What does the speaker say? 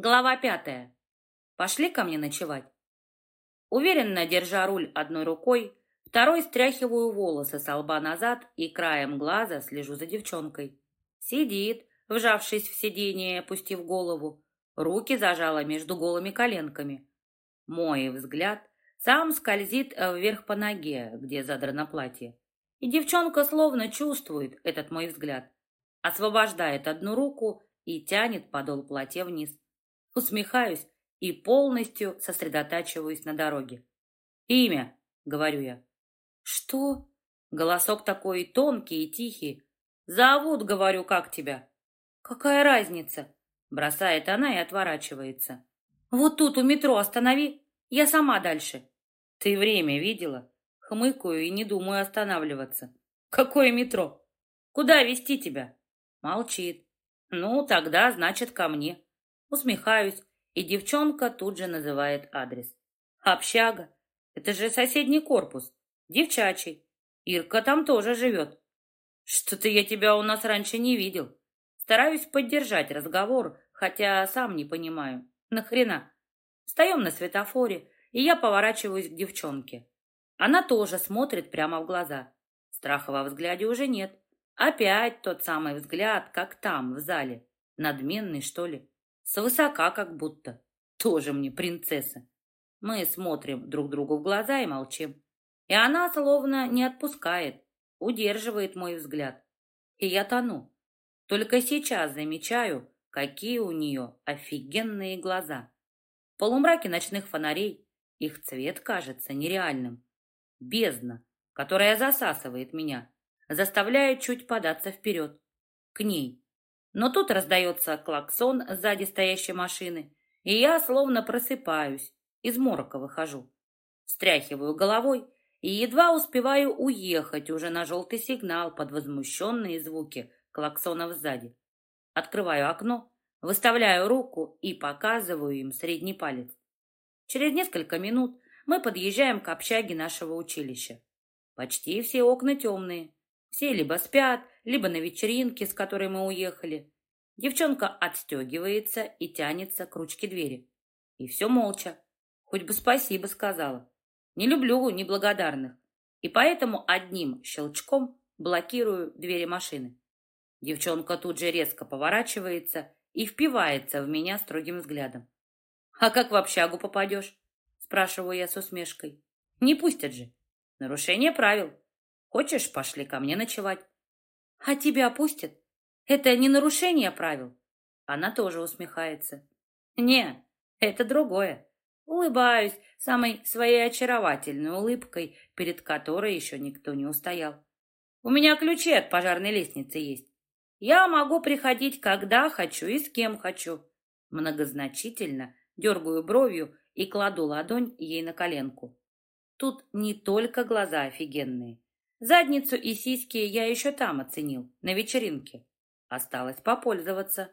Глава пятая. Пошли ко мне ночевать. Уверенно держа руль одной рукой, второй стряхиваю волосы с лба назад и краем глаза слежу за девчонкой. Сидит, вжавшись в сиденье, опустив голову, руки зажала между голыми коленками. Мой взгляд сам скользит вверх по ноге, где задрано платье. И девчонка словно чувствует этот мой взгляд, освобождает одну руку и тянет подол платья вниз. Усмехаюсь и полностью сосредотачиваюсь на дороге. «Имя», — говорю я. «Что?» Голосок такой тонкий и тихий. «Зовут, говорю, как тебя?» «Какая разница?» Бросает она и отворачивается. «Вот тут у метро останови, я сама дальше». «Ты время видела?» Хмыкаю и не думаю останавливаться. «Какое метро? Куда вести тебя?» Молчит. «Ну, тогда, значит, ко мне». Усмехаюсь, и девчонка тут же называет адрес. Общага. Это же соседний корпус. Девчачий. Ирка там тоже живет. Что-то я тебя у нас раньше не видел. Стараюсь поддержать разговор, хотя сам не понимаю. Нахрена? Встаем на светофоре, и я поворачиваюсь к девчонке. Она тоже смотрит прямо в глаза. Страха во взгляде уже нет. Опять тот самый взгляд, как там, в зале. Надменный, что ли? Свысока как будто. Тоже мне принцесса. Мы смотрим друг другу в глаза и молчим. И она словно не отпускает, удерживает мой взгляд. И я тону. Только сейчас замечаю, какие у нее офигенные глаза. В полумраке ночных фонарей их цвет кажется нереальным. Бездна, которая засасывает меня, заставляет чуть податься вперед, к ней. Но тут раздается клаксон сзади стоящей машины, и я словно просыпаюсь, из морока выхожу. Встряхиваю головой и едва успеваю уехать уже на желтый сигнал под возмущенные звуки клаксонов сзади. Открываю окно, выставляю руку и показываю им средний палец. Через несколько минут мы подъезжаем к общаге нашего училища. Почти все окна темные, все либо спят, либо на вечеринке, с которой мы уехали. Девчонка отстегивается и тянется к ручке двери. И все молча. Хоть бы спасибо сказала. Не люблю неблагодарных. И поэтому одним щелчком блокирую двери машины. Девчонка тут же резко поворачивается и впивается в меня строгим взглядом. «А как в общагу попадешь?» Спрашиваю я с усмешкой. «Не пустят же. Нарушение правил. Хочешь, пошли ко мне ночевать. А тебя пустят? Это не нарушение правил? Она тоже усмехается. Не, это другое. Улыбаюсь самой своей очаровательной улыбкой, перед которой еще никто не устоял. У меня ключи от пожарной лестницы есть. Я могу приходить, когда хочу и с кем хочу. Многозначительно дергаю бровью и кладу ладонь ей на коленку. Тут не только глаза офигенные, Задницу и сиськи я еще там оценил, на вечеринке. Осталось попользоваться.